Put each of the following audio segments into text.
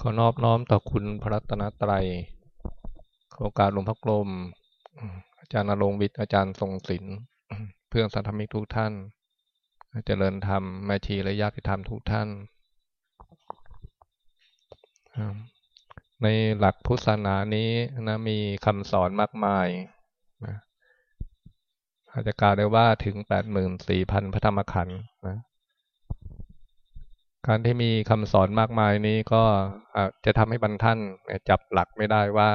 ขอนอบน้อมต่อคุณพระรัตนตรัยโอกาสหลวงพ่อกลม อาจารย์นรงวิทย์อาจารย์ทรงศิลป์เพื่อนสัทธมิกทุกท่านเจริญธรรมแม่ชีและญาติธรรมทุกท่าน ในหลักพุทธศาสนานี้นะมีคำสอนมากมายนะอาจจะกล่าวได้ว่าถึงแปดหมื่นสี่พันพระธรรมขันธ์นะ การที่มีคำสอนมากมายนี้ก็จะทำให้บรรท่านจับหลักไม่ได้ว่า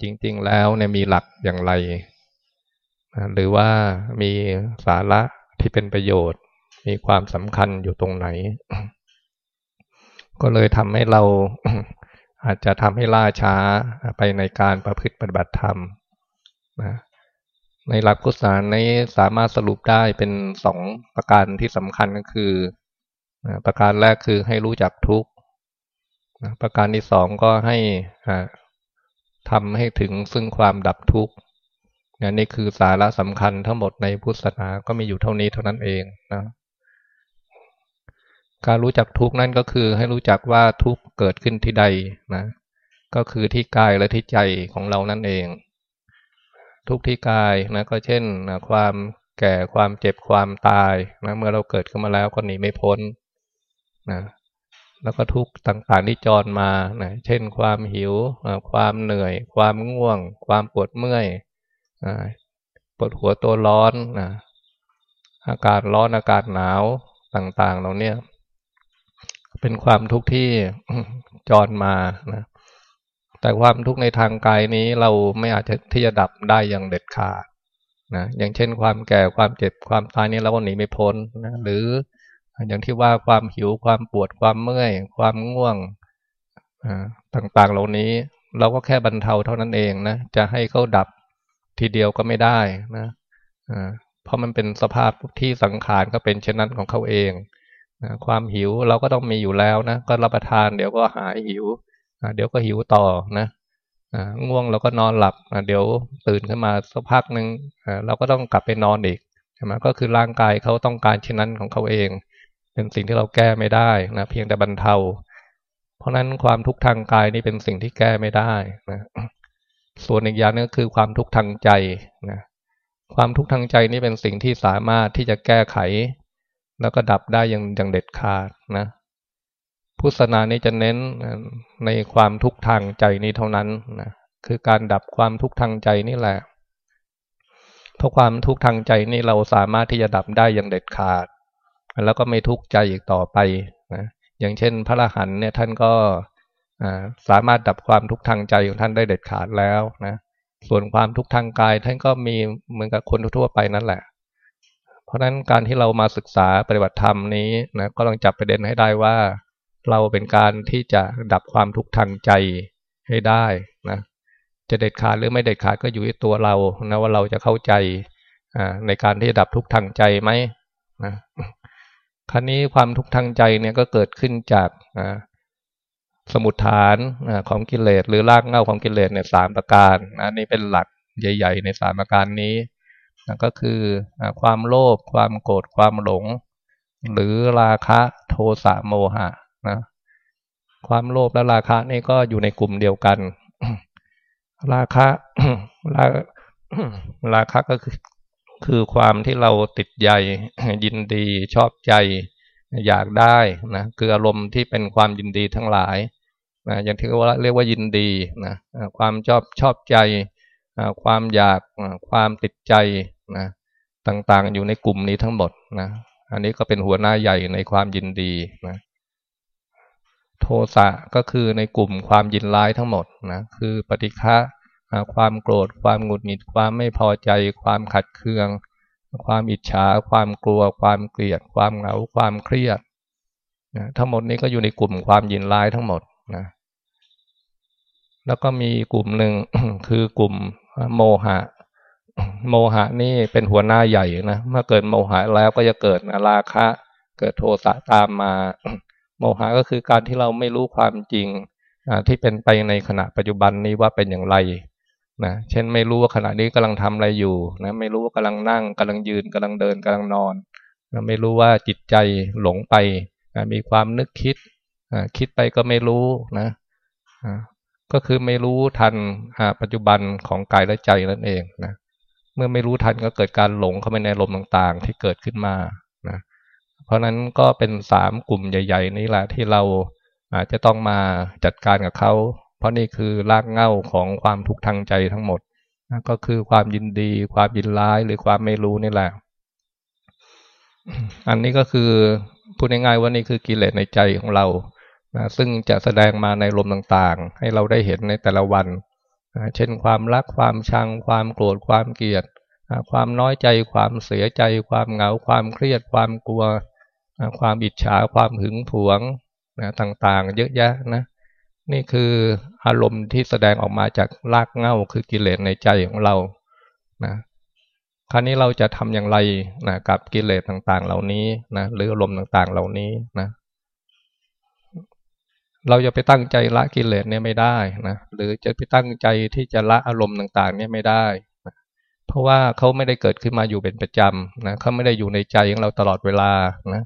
จริง ๆ แล้วเนี่ยมีหลักอย่างไร หรือว่ามีสาระที่เป็นประโยชน์ มีความสำคัญอยู่ตรงไหน ก็เลยทำให้เราอาจจะทำให้ล่าช้าไปในการประพฤติปฏิบัติธรรมนะในหลักพุทธศาสนาสามารถสรุปได้เป็นสองประการที่สำคัญก็คือ ประการแรกคือให้รู้จักทุกข์ประการที่สองก็ให้ทำให้ถึงซึ่งความดับทุกข์นี่คือสาระสำคัญทั้งหมดในพุทธศาสนาก็มีอยู่เท่านี้เท่านั้นเองนะการรู้จักทุกข์นั่นก็คือให้รู้จักว่าทุกข์เกิดขึ้นที่ใดนะ ก็คือที่กายและที่ใจของเรานั่นเอง ทุกที่กายนะก็เช่นนะความแก่ความเจ็บความตายนะเมื่อเราเกิดขึ้นมาแล้วก็หนีไม่พ้น นะแล้วก็ทุกต่างๆที่จรมานะเช่นความหิว ความเหนื่อย ความง่วง ความปวดเมื่อยปวดหัวตัวร้อนนะอากาศร้อนอากาศหนาวต่างๆ เราเนี่ย เป็นความทุกข์ที่จรมานะแต่ความทุกข์ในทางกายนี้เราไม่อาจจะที่จะดับได้อย่างเด็ดขาดนะอย่างเช่นความแก่ความเจ็บความตายนี้เราก็หนีไม่พ้นนะหรือ อย่างที่ว่าความหิวความปวดความเมื่อย ความง่วงต่างๆเหล่านี้ เราก็แค่บรรเทาเท่านั้นเองนะจะให้เขาดับทีเดียวก็ไม่ได้นะเพราะมันเป็นสภาพที่สังขารก็เป็นเช่นนั้นของเขาเองนะความหิวเราก็ต้องมีอยู่แล้วนะก็รับประทานเดี๋ยวก็หายหิวเดี๋ยวก็หิวต่อนะง่วงเราก็นอนหลับเดี๋ยวตื่นขึ้นมาสักพักหนึ่งเราก็ต้องกลับไปนอนอีกใช่ไหมก็คือร่างกายเขาต้องการเช่นนั้นของเขาเอง เป็นสิ่งที่เราแก้ไม่ได้นะเพียงแต่บรรเทา เพราะนั้นความทุกข์ทางกายนี่เป็นสิ่งที่แก้ไม่ได้นะส่วนอีกอย่างนึงคือความทุกข์ทางใจนะความทุกข์ทางใจนี่เป็นสิ่งที่สามารถที่จะแก้ไข แล้วก็ดับได้อย่างอย่างเด็ดขาดนะพุทธศาสนานี้จะเน้นในความทุกข์ทางใจนี้เท่านั้นนะคือการดับความทุกข์ทางใจนี่แหละเพราะความทุกข์ทางใจนี่เราสามารถที่จะดับได้อย่างเด็ดขาด แล้วก็ไม่ทุกข์ใจอีกต่อไปนะอย่างเช่น พระอรหันต์เนี่ยท่านก็สามารถดับความทุกข์ทางใจของท่านได้เด็ดขาดแล้วนะส่วนความทุกข์ทางกายท่านก็มีเหมือนกับคนทั่วไปนั่นแหละ เพราะฉะนั้นการที่เรามาศึกษาปฏิบัติธรรมนี้นะก็ต้องจับประเด็นให้ได้ว่า เราเป็นการที่จะดับความทุกข์ทางใจให้ได้นะจะเด็ดขาดหรือไม่เด็ดขาดก็อยู่ที่ตัวเรานะว่าเราจะเข้าใจในการที่ดับทุกข์ทางใจไหมนะ ครั้นี้ความทุกข์ทางใจเนี่ยก็เกิดขึ้นจากสมุทฐานของกิเลสหรือรากเหง้าของกิเลสเนี่ยสามประการนะนี่เป็นหลักใหญ่ ๆ ในสามประการนี้นะก็คือความโลภความโกรธความหลง หรือราคะโทสะโมหะนะความโลภและราคะนี่ก็อยู่ในกลุ่มเดียวกัน ราคะราราคะก็คือ คือความที่เราติดใยยินดีชอบใจ อยากได้นะคืออารมณ์ที่เป็นความยินดีทั้งหลายนะอย่างที่ว่าเรียกว่ายินดีนะความชอบชอบใจความอยากความติดใจนะต่างๆ อยู่ในกลุ่มนี้ทั้งหมดนะอันนี้ก็เป็นหัวหน้าใหญ่ในความยินดีนะโทสะก็คือในกลุ่มความยินร้ายทั้งหมดนะคือปฏิฆะ ความโกรธ ความหงุดหงิด ความไม่พอใจ ความขัดเคือง ความอิจฉา ความกลัว ความเกลียด ความเหงา ความเครียดนะทั้งหมดนี้ก็อยู่ในกลุ่มความยินร้ายทั้งหมดนะแล้วก็มีกลุ่มหนึ่งคือกลุ่มโมหะ โมหะนี่เป็นหัวหน้าใหญ่นะเมื่อเกิดโมหะแล้วก็จะเกิดราคะ เกิดโทสะตามมา โมหะก็คือการที่เราไม่รู้ความจริงที่เป็นไปในขณะปัจจุบันนี้ว่าเป็นอย่างไร นะเช่นไม่รู้ว่าขณะนี้กำลังทำอะไรอยู่นะไม่รู้ว่ากำลังนั่งกำลังยืนกำลังเดินกำลังนอนนะไม่รู้ว่าจิตใจหลงไปนะมีความนึกคิดคิดไปก็ไม่รู้นะก็คือไม่รู้ทันปัจจุบันของกายและใจนั่นเองนะเมื่อไม่รู้ทันก็เกิดการหลงเข้าไปในลมต่างๆ ที่เกิดขึ้นมานะเพราะนั้นก็เป็นสามกลุ่มใหญ่ ๆ นี่แหละที่เราอาจจะต้องมาจัดการกับเขา ราะนี่คือรากเหง้าของความทุกข์ทางใจทั้งหมดนะก็คือความยินดี ความยินร้ายหรือความไม่รู้นี่แหละ อันนี้ก็คือพูดง่ายๆว่านี่คือกิเลสในใจของเรานะซึ่งจะแสดงมาในลมต่างๆ ให้เราได้เห็นในแต่ละวันนะเช่นความรักความชัง ความโกรธความเกลียดนะความน้อยใจ ความเสียใจ ความเหงา ความเครียด ความกลัวนะความอิจฉา ความหึงหวงนะต่างๆ เยอะแยะนะ นี่คืออารมณ์ที่แสดงออกมาจากรากเหง้าคือกิเลสในใจของเรานะคราวนี้เราจะทำอย่างไรนะกับกิเลสต่างๆ เหล่านี้นะหรืออารมณ์ต่างๆ เหล่านี้นะเราจะไปตั้งใจละกิเลสเนี่ยไม่ได้นะหรือจะไปตั้งใจที่จะละอารมณ์ต่าง ๆ เนี่ยไม่ได้นะเพราะว่าเขาไม่ได้เกิดขึ้นมาอยู่เป็นประจำนะเขาไม่ได้อยู่ในใจของเราตลอดเวลานะ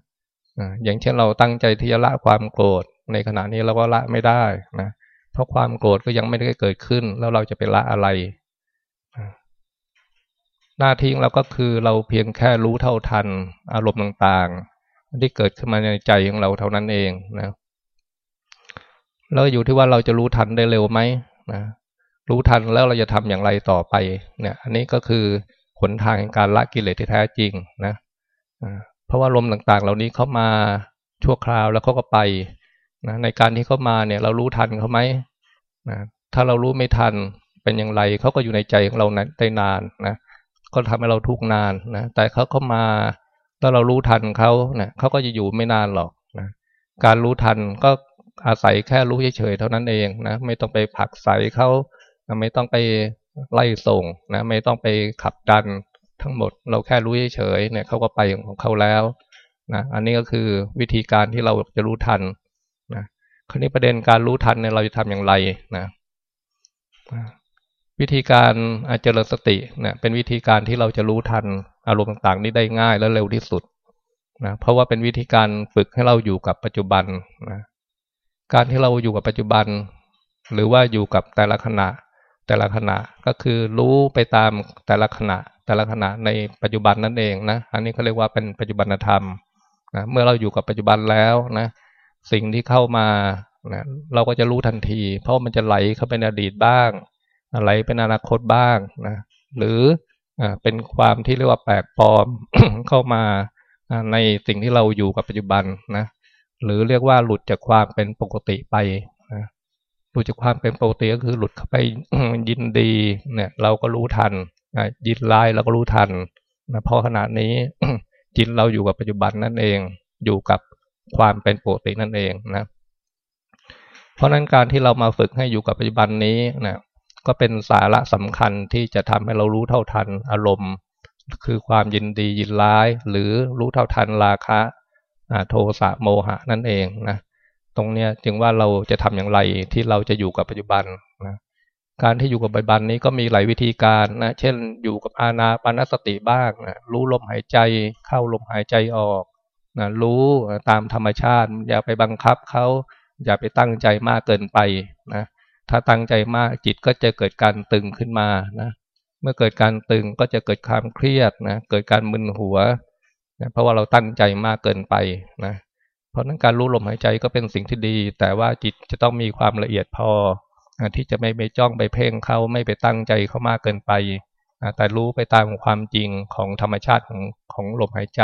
อย่างเช่นเราตั้งใจที่จะละความโกรธ ในขณะนี้เราก็ละไม่ได้นะ เพราะความโกรธก็ยังไม่ได้เกิดขึ้น แล้วเราจะไปละอะไร หน้าที่เราก็คือเราเพียงแค่รู้เท่าทัน อารมณ์ต่างๆ ที่เกิดขึ้นมาในใจของเราเท่านั้นเองนะ แล้วอยู่ที่ว่าเราจะรู้ทันได้เร็วไหมนะรู้ทันแล้วเราจะทำอย่างไรต่อไปเนี่ย อันนี้ก็คือหนทางการละกิเลสที่แท้จริงนะเพราะว่าลมต่างๆ เหล่านี้เข้ามาชั่วคราวแล้วเขาก็ไป นะในการที่เขามาเนี่ยเรารู้ทันเขาไหมนะถ้าเรารู้ไม่ทันเป็นอย่างไรเขาก็อยู่ในใจของเราได้นานนะก็ทำให้เราทุกนานนะแต่เขาเข้ามาถ้าเรารู้ทันเขาเนะี่ยเขาก็จะอยู่ไม่นานหรอกนะการรู้ทันก็อาศัยแค่รู้เฉยๆเท่านั้นเองนะไม่ต้องไปผลักใส่เขาไม่ต้องไปไล่ส่งนะไม่ต้องไปขับดันทั้งหมด เราแค่รู้เฉยๆเนี่ยเขาก็ไปของเขาแล้วนะอันนี้ก็คือวิธีการที่เราจะรู้ทัน คราวนี้ประเด็นการรู้ทันเนี่ยเราจะทำอย่างไรนะวิธีการเจริญสติเนี่ยเป็นวิธีการที่เราจะรู้ทันอารมณ์ต่างๆ นี้ได้ง่ายและเร็วที่สุดนะเพราะว่าเป็นวิธีการฝึกให้เราอยู่กับปัจจุบันนะการที่เราอยู่กับปัจจุบัน หรือว่าอยู่กับแต่ละขณะ แต่ละขณะก็คือรู้ไปตามแต่ละขณะ แต่ละขณะในปัจจุบันนั่นเองนะอันนี้เขาเรียกว่าเป็นปัจจุบันธรรมนะเมื่อเราอยู่กับปัจจุบันแล้วนะ สิ่งที่เข้ามานะเราก็จะรู้ทันที เพราะมันจะไหลเข้าไปในอดีตบ้าง ไหลเป็นอนาคตบ้างนะหรือเป็นความที่เรียกว่าแปลกปลอมเข้ามาในสิ่งที่เราอยู่กับปัจจุบันนะหรือเรียกว่าหลุดจากความเป็นปกติไปนะหลุดจากความเป็นปกติก็คือหลุดเข้าไปยินดีเนี่ยเราก็รู้ทันยินร้ายเราก็รู้ทันนะเพราะขณะนี้จิตเราอยู่กับปัจจุบันนั่นเองอยู่กับ ความเป็นปกตินั่นเองนะ เพราะนั้นการที่เรามาฝึกให้อยู่กับปัจจุบันนี้นะก็เป็นสาระสำคัญที่จะทำให้เรารู้เท่าทันอารมณ์ คือความยินดียินร้าย หรือรู้เท่าทันราคะโทสะโมหะนั่นเองนะตรงเนี้ยจึงว่าเราจะทำอย่างไรที่เราจะอยู่กับปัจจุบันนะการที่อยู่กับปัจจุบันนี้ก็มีหลายวิธีการนะ เช่น อยู่กับอาณาปานสติบ้างนะรู้ลมหายใจเข้าลมหายใจออก นะรู้ตามธรรมชาติ อย่าไปบังคับเขาอย่าไปตั้งใจมากเกินไปนะถ้าตั้งใจมากจิตก็จะเกิดการตึงขึ้นมานะเมื่อเกิดการตึงก็จะเกิดความเครียดนะเกิดการมึนหัวนะเพราะว่าเราตั้งใจมากเกินไปนะเพราะนั้นการรู้ลมหายใจก็เป็นสิ่งที่ดี แต่ว่าจิตจะต้องมีความละเอียดพอที่จะไม่ไปจ้องไปเพ่งเขาไม่ไปตั้งใจเขามากเกินไปแต่รู้ไปตามความจริงของธรรมชาติของของลมหายใจ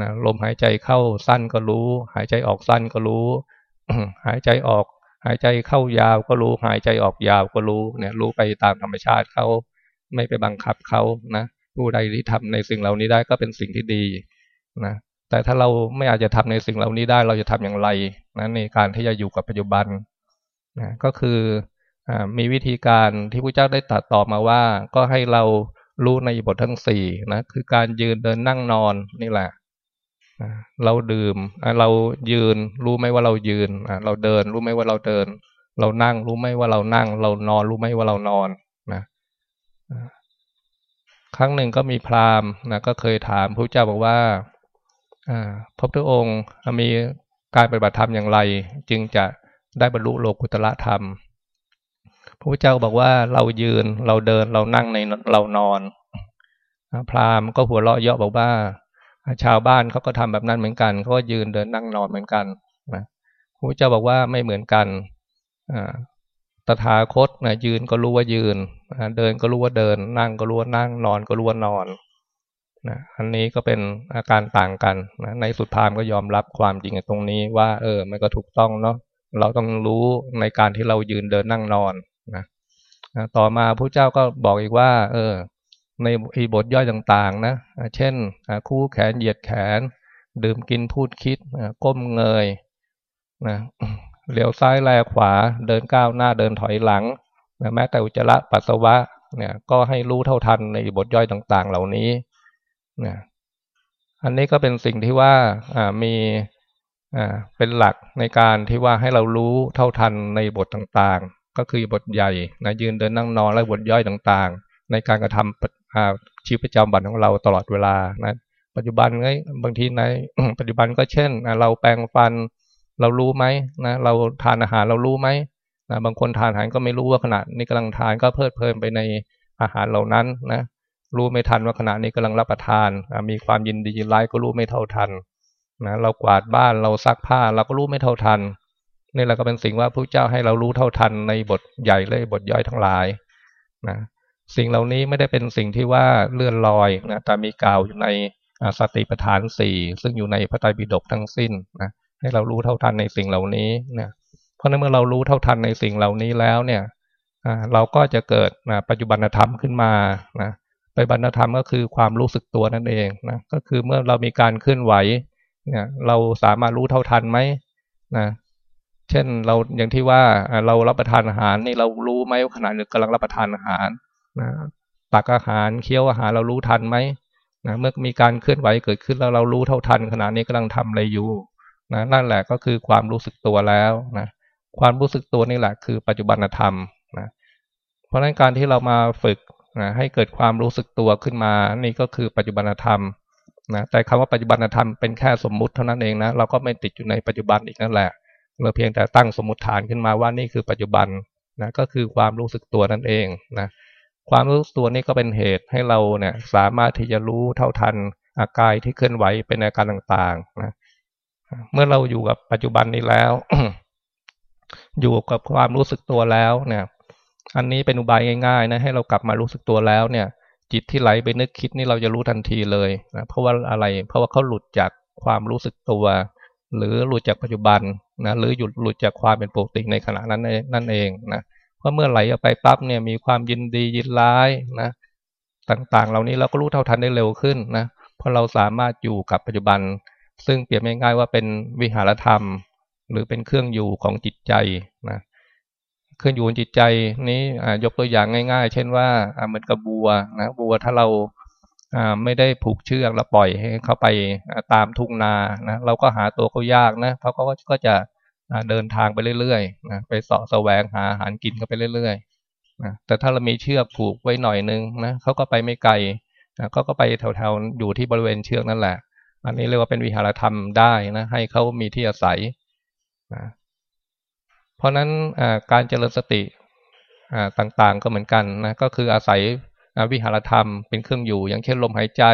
นะลมหายใจเข้าสั้นก็รู้ หายใจออกสั้นก็รู้ หายใจออก หายใจเข้ายาวก็รู้ หายใจออกยาวก็รู้เนี่ยรู้ไปตามธรรมชาติเขาไม่ไปบังคับเขานะผู้ใดที่ทำในสิ่งเหล่านี้ได้ก็เป็นสิ่งที่ดีนะแต่ถ้าเราไม่อาจจะทำในสิ่งเหล่านี้ได้เราจะทำอย่างไรนะในการที่จะอยู่กับปัจจุบันนะก็คืออมีวิธีการที่พระเจ้าได้ตัดต่อมาว่า ก็ให้เรารู้ในบททั้งสี่นะคือการยืนเดินนั่งนอนนี่แหละ เราดื่มเรายืน รู้ไหมว่าเรายืนเราเดิน รู้ไหมว่าเราเดิน เรานั่ง รู้ไหมว่าเรานั่ง เรานอน รู้ไหมว่าเรานอนนะครั้งหนึ่งก็มีพราหมณ์นะก็เคยถามพระเจ้าบอกว่าอ่าพระพุทธองค์มีการปฏิบัติธรรมอย่างไร จึงจะได้บรรลุโลกุตละธรรม พระพุทธเจ้าบอกว่าเรายืนเราเดินเรานั่งในเรานอนพราหมณ์ก็หัวเราะเยาะบอกว่า ชาวบ้านเขาก็ทำแบบนั้นเหมือนกันเขาก็ยืนเดินนั่งนอนเหมือนกันนะพระเจ้าบอกว่าไม่เหมือนกันตถาคตนะยืนก็รู้ว่ายืนเดินก็รู้ว่าเดิน นั่งก็รู้ว่านั่งนอนก็รู้ว่านอนนะอันนี้ก็เป็นอาการต่างกันนะในสุดพามก็ยอมรับความจริงตรงนี้ว่า เออ มันก็ถูกต้องเนาะเราต้องรู้ในการที่เรายืนเดินนั่งนอนนะต่อมาพระเจ้าก็บอกอีกว่า เออ ในอีบทย่อยต่างๆนะ เช่นคู่แขนเหยียดแขน ดื่มกินพูดคิดก้มเงยนะเหลียวซ้ายแลขวาเดินก้าวหน้าเดินถอยหลังแม้แต่อุจจาระปัสสาวะเนี่ยก็ให้รู้เท่าทันในบทย่อยต่างๆ เหล่านี้นะอันนี้ก็เป็นสิ่งที่ว่ามีเป็นหลักในการที่ว่าให้เรารู้เท่าทันในบทต่างๆ ก็คือบทใหญ่นะยืนเดินนั่งนอนและบทย่อยต่างๆ ในการกระทำ ชีวิตประจำวันของเราตลอดเวลานะปัจจุบันไงบางทีในปัจจุบันก็เช่น เราแปรงฟันเรารู้ไหมนะเราทานอาหารเรารู้ไหมนะบางคนทานอาหารก็ไม่รู้ว่าขณะนี้กำลังทานก็เพลิดเพลินไปในอาหารเหล่านั้นนะรู้ไม่ทันว่าขณะนี้กำลังรับประทาน มีความยินดียินร้ายก็รู้ไม่เท่าทันนะเรากวาดบ้านเราซักผ้าเราก็รู้ไม่เท่าทันนี่แหละก็เป็นสิ่งว่าพระเจ้าให้เรารู้เท่าทันในบทใหญ่เลยบทย่อยทั้งหลายนะ สิ่งเหล่านี้ไม่ได้เป็นสิ่งที่ว่าเลื่อนลอยนะแต่มีกล่าวอยู่ในสติปัฏฐานสี่ซึ่งอยู่ในพระไตรปิฎกทั้งสิ้นนะให้เรารู้เท่าทันในสิ่งเหล่านี้นะเพราะในเมื่อเรารู้เท่าทันในสิ่งเหล่านี้แล้วเนี่ยเราก็จะเกิดปัจจุบันธรรมขึ้นมานะปฏิบัติธรรมก็คือความรู้สึกตัวนั่นเองนะก็คือเมื่อเรามีการเคลื่อนไหวเนี่ยเราสามารถรู้เท่าทันไหมนะเช่นเราอย่างที่ว่าเรารับประทานอาหารนี่เรารู้ไหมว่าขณะนี้กำลังรับประทานอาหาร นะตักอาหารเคี้ยวอาหารเรารู้ทันไหมนะเมื่อมีการเคลื่อนไหวเกิดขึ้นแล้วเรารู้เท่าทันขณะนี้กำลังทำอะไรอยู่นะนั่นแหละก็คือความรู้สึกตัวแล้วนะความรู้สึกตัวนี่แหละคือปัจจุบันธรรมนะเพราะฉะนั้นการที่เรามาฝึกนะให้เกิดความรู้สึกตัวขึ้นมา นี่ก็คือปัจจุบันธรรมนะแต่คำว่าปัจจุบันธรรมเป็นแค่สมมุติเท่านั้นเองนะเราก็ไม่ติดอยู่ในปัจจุบันอีกนั่นแหละเราเพียงแต่ตั้งสมมติฐานขึ้นมาว่านี่คือปัจจุบันนะก็คือความรู้สึกตัวนั่นเองนะ ความรู้สึกตัวนี้ก็เป็นเหตุให้เราเนี่ยสามารถที่จะรู้เท่าทันอาการที่เคลื่อนไหวเป็นอาการต่างๆนะเมื่อเราอยู่กับปัจจุบันนี้แล้ว อยู่กับความรู้สึกตัวแล้วเนี่ย อันนี้เป็นอุบายง่ายๆนะให้เรากลับมารู้สึกตัวแล้วเนี่ย จิตที่ไหลไปนึกคิดนี่เราจะรู้ทันทีเลยนะเพราะว่าอะไรเพราะว่าเขาหลุดจากความรู้สึกตัว หรือหลุดจากปัจจุบันนะหรือหยุดหลุดจากความเป็นปกติในขณะนั้นนั่นเองนะ เพราะเมื่อไหลออกไปปั๊บเนี่ยมีความยินดียินร้ายนะต่างๆ เหล่านี้เราก็รู้เท่าทันได้เร็วขึ้นนะเพราะเราสามารถอยู่กับปัจจุบัน ซึ่งเปรียบง่ายๆว่าเป็นวิหารธรรม หรือเป็นเครื่องอยู่ของจิตใจนะเครื่องอยู่ของจิตใจนี้ยกตัวอย่างง่าย ๆ เช่นว่าเหมือนกับบัวนะบัวถ้าเราไม่ได้ผูกเชือกแล้วปล่อยให้เขาไปตามทุ่งนานะเราก็หาตัวเขายากนะเพราะเขาก็จะ เดินทางไปเรื่อยๆนะไปเสาะแสวงหาอาหารกินกันไปเรื่อยๆนะแต่ถ้าเรามีเชือกผูกไว้หน่อยนึงนะเขาก็ไปไม่ไกลนะเขาก็ไปแถวๆอยู่ที่บริเวณเชือกนั่นแหละ อันนี้เรียกว่าเป็นวิหารธรรมได้นะให้เขามีที่อาศัยนะเพราะนั้นการเจริญสติต่างๆก็เหมือนกันนะก็คืออาศัยวิหารธรรมเป็นเครื่องอยู่ อย่างเช่นลมหายใจ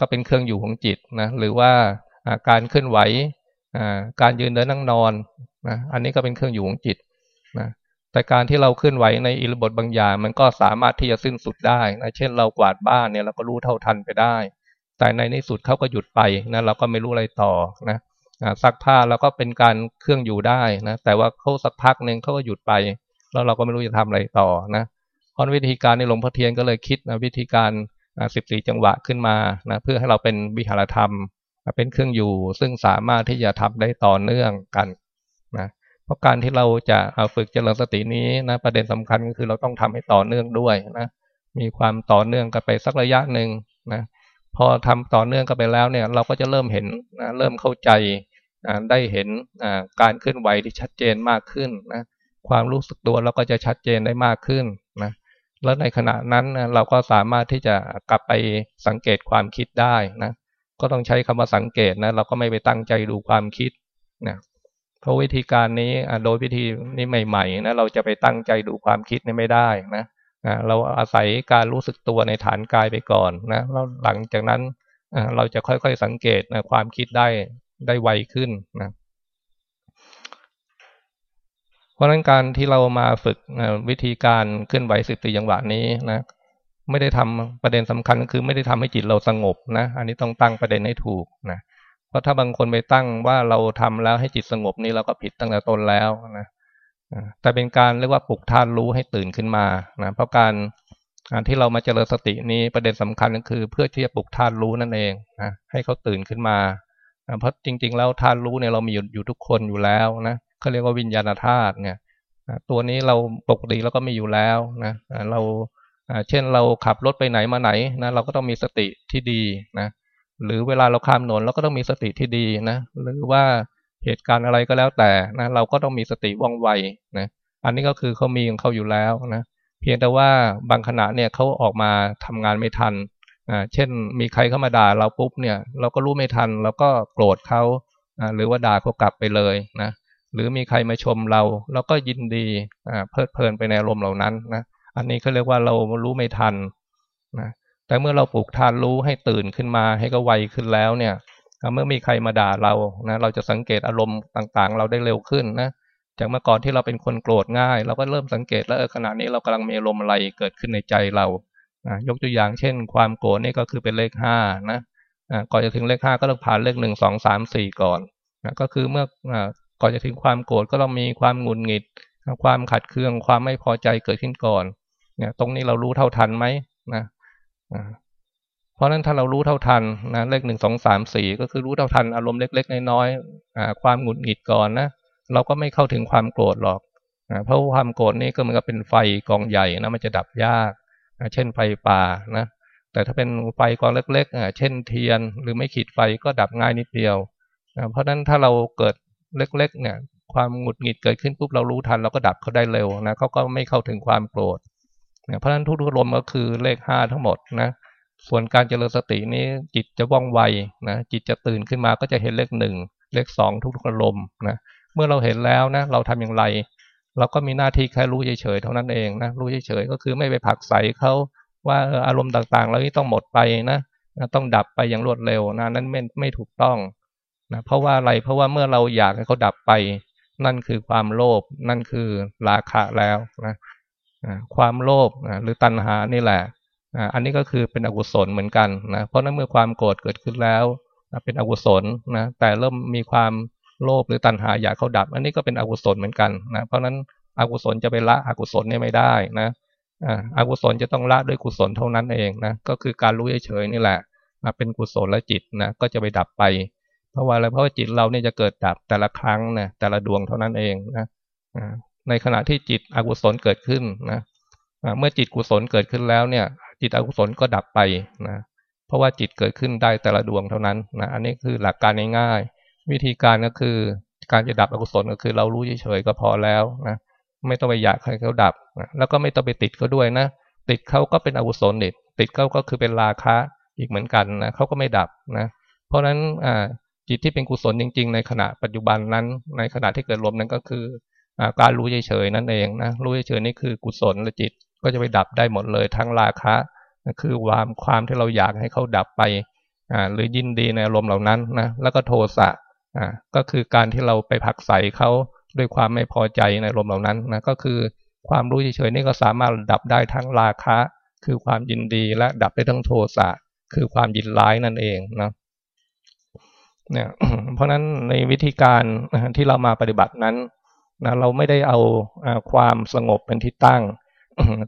ก็เป็นเครื่องอยู่ของจิตนะหรือว่าการเคลื่อนไหว การยืนเดินนั่งนอนนะอันนี้ก็เป็นเครื่องอยู่ของจิตนะแต่การที่เราเคลื่อนไหวในอิริบทบางอย่าง มันก็สามารถที่จะสิ้นสุดได้นะเช่น เรากวาดบ้านเนี่ยเราก็รู้เท่าทันไปได้ แต่ในที่สุดเขาก็หยุดไปนะเราก็ไม่รู้อะไรต่อนะซักผ้าเราก็เป็นการเครื่องอยู่ได้นะแต่ว่าเขาสักพักหนึ่งเขาก็หยุดไป แล้วเราก็ไม่รู้จะทำอะไรต่อนะเพราะวิธีการในหลวงพ่อเทียนก็เลยคิดนะวิธีการสิบสี่จังหวะขึ้นมานะเพื่อให้เราเป็นวิหารธรรม เป็นเครื่องอยู่ซึ่งสามารถที่จะทำได้ต่อเนื่องกันนะเพราะการที่เราจะฝึกเจริญสตินี้นะประเด็นสำคัญก็คือเราต้องทำให้ต่อเนื่องด้วยนะมีความต่อเนื่องกันไปสักระยะหนึ่งนะพอทำต่อเนื่องกันไปแล้วเนี่ยเราก็จะเริ่มเห็นนะเริ่มเข้าใจนะได้เห็นการเคลื่อนไหวที่ชัดเจนมากขึ้นนะความรู้สึกตัวเราก็จะชัดเจนได้มากขึ้นนะแล้วในขณะนั้นเราก็สามารถที่จะกลับไปสังเกตความคิดได้นะ ก็ต้องใช้คำว่าสังเกตนะเราก็ไม่ไปตั้งใจดูความคิดนะเพราะวิธีการนี้โดยวิธีนี้ใหม่ๆนะเราจะไปตั้งใจดูความคิดนี่ไม่ได้นะเราอาศัยการรู้สึกตัวในฐานกายไปก่อนนะแล้วหลังจากนั้นเราจะค่อยๆสังเกตนะความคิดได้ได้ไวขึ้นนะเพราะนั้นการที่เรามาฝึกวิธีการเคลื่อนไหวสิบสี่จังหวะนี้นะ ไม่ได้ทำประเด็นสำคัญก็คือ ไม่ได้ทำให้จิตเราสงบนะ อันนี้ต้องตั้งประเด็นให้ถูกนะเพราะถ้าบางคนไปตั้งว่าเราทำแล้วให้จิตสงบนี่เราก็ผิดตั้งแต่ต้นแล้วนะแต่เป็นการเรียกว่าปลุกท่านรู้ให้ตื่นขึ้นมานะเพราะการที่เรามาเจริญสตินี้ประเด็นสำคัญก็คือ เพื่อที่จะปลุกท่านรู้นั่นเองนะให้เขาตื่นขึ้นมาเพราะจริง ๆ แล้วท่านรู้เนี่ยเรามีอยู่อยู่ทุกคนอยู่แล้วนะเขาเรียกว่าวิญญาณธาตุเนี่ยตัวนี้เราปกติเราก็มีอยู่แล้วนะเรา เช่นเราขับรถไปไหนมาไหนนะเราก็ต้องมีสติที่ดีนะหรือเวลาเราข้ามถนนเราก็ต้องมีสติที่ดีนะหรือว่าเหตุการณ์อะไรก็แล้วแต่นะเราก็ต้องมีสติว่องไวนะอันนี้ก็คือเขามีของเขาอยู่แล้วนะเพียงแต่ว่าบางขณะเนี่ยเขาออกมาทำงานไม่ทันอ่าเช่น มีใครเข้ามาด่าเราปุ๊บเนี่ย เราก็รู้ไม่ทันเราก็โกรธเขาอ่าหรือว่าด่าเขากลับไปเลยนะหรือมีใครมาชมเรา เราก็ยินดีอ่าเพลิดเพลินไปในอารมณ์เหล่านั้นนะ อันนี้เขาเรียกว่าเรารู้ไม่ทันนะแต่เมื่อเราปลุกทานรู้ให้ตื่นขึ้นมาให้ก็ไวขึ้นแล้วเนี่ยเมื่อมีใครมาด่าเรานะเราจะสังเกตอารมณ์ต่างๆ เราได้เร็วขึ้นนะจากเมื่อก่อนที่เราเป็นคนโกรธง่าย เราก็เริ่มสังเกตแล้วขณะนี้เรากำลังมีอารมณ์อะไรเกิดขึ้นในใจเรายกตัวอย่างเช่น ความโกรธนี่ก็คือเป็นเลขห้านะก่อนจะถึงเลขห้าก็ต้องผ่านเลขหนึ่งสองสามสี่ก่อนนะก็คือเมื่อก่อนจะถึงความโกรธก็ต้องมีความหงุดหงิด ความขัดเคืองความไม่พอใจเกิดขึ้นก่อน เนี่ยตรงนี้เรารู้เท่าทันไหมนะเพราะนั้นถ้าเรารู้เท่าทันนะเลขหนึ่งสองสามสี่ก็คือรู้เท่าทันอารมณ์เล็ก ๆ น้อยๆความหงุดหงิดก่อนนะเราก็ไม่เข้าถึงความโกรธหรอกเพราะความโกรธนี่ก็เหมือนกับเป็นไฟกองใหญ่นะมันจะดับยากเช่นไฟป่านะแต่ถ้าเป็นไฟกองเล็กๆเช่นเทียน หรือไม่ขีดไฟก็ดับง่ายนิดเดียวเพราะฉะนั้นถ้าเราเกิดเล็ก ๆ เนี่ย ความหงุดหงิดเกิดขึ้นปุ๊บเรารู้ทันเราก็ดับเขาได้เร็วนะเขาก็ไม่เข้าถึงความโกรธ เพราะฉะนั้นทุกๆลมก็คือเลขห้าทั้งหมดนะส่วนการเจริญสตินี้จิตจะว่องไวนะจิตจะตื่นขึ้นมาก็จะเห็นเลขหนึ่งเลขสองทุกๆลมนะเมื่อเราเห็นแล้วนะเราทำอย่างไร เราก็มีหน้าที่แค่รู้เฉยๆเท่านั้นเองนะรู้เฉยๆก็คือไม่ไปผักใส่เขาว่าอารมณ์ต่างๆเรานี่ต้องหมดไปนะต้องดับไปอย่างรวดเร็วนะนั้นไม่ไม่ถูกต้องนะเพราะว่าอะไรเพราะว่าเมื่อเราอยากให้เขาดับไป นั่นคือความโลภนั่นคือราคะแล้วนะ ความโลภหรือตัณหานี่แหละอันนี้ก็คือเป็นอกุศลเหมือนกันนะเพราะนั้นเมื่อความโกรธเกิดขึ้นแล้วเป็นอกุศลนะแต่เริ่มมีความโลภหรือตัณหาอยากเขาดับ อันนี้ก็เป็นอกุศลเหมือนกันนะเพราะนั้นอกุศลจะไปละอกุศลนี่ไม่ได้นะอกุศลจะต้องละด้วยกุศลเท่านั้นเองนะก็คือการรู้เฉยๆนี่แหละมาเป็นกุศลและจิตนะก็จะไปดับไป เพราะว่าอะไรเพราะว่าจิตเราเนี่ยจะเกิดดับแต่ละครั้งนะแต่ละดวงเท่านั้นเองนะ ในขณะที่จิตอกุศลเกิดขึ้นนะเมื่อจิตกุศลเกิดขึ้นแล้วเนี่ย จิตอกุศลก็ดับไปนะเพราะว่าจิตเกิดขึ้นได้แต่ละดวงเท่านั้นนะอันนี้คือหลักการง่ายๆวิธีการก็คือการจะดับอกุศลก็คือเรารู้เฉยๆก็พอแล้วนะไม่ต้องไปอยากให้เขาดับนะแล้วก็ไม่ต้องไปติดเขาด้วยนะติดเขาก็เป็นอกุศลเด็ดติดเขาก็คือเป็นราคะอีกเหมือนกันนะเขาก็ไม่ดับนะเพราะฉะนั้นอ่าจิตที่เป็นกุศลจริง ๆ ในขณะปัจจุบันนั้น ในขณะที่เกิดลมนั้นก็คือ การรู้เฉยๆนั่นเองนะรู้เฉยๆนี่คือกุศลและจิตก็จะไปดับได้หมดเลยทั้งราคะคือความความที่เราอยากให้เขาดับไปหรือยินดีในอารมณ์เหล่านั้นนะแล้วก็โทสะอ่าก็คือการที่เราไปผักใส่เขาด้วยความไม่พอใจในอารมณ์เหล่านั้นนะก็คือความรู้เฉยๆนี่ก็สามารถดับได้ทั้งราคะ คือความยินดีและดับได้ทั้งโทสะคือความยินร้ายนั่นเองนะเนี่ยเพราะฉะนั้นในวิธีการที่เรามาปฏิบัตินั้น นะเราไม่ได้เอาความสงบเป็นที่ตั้ง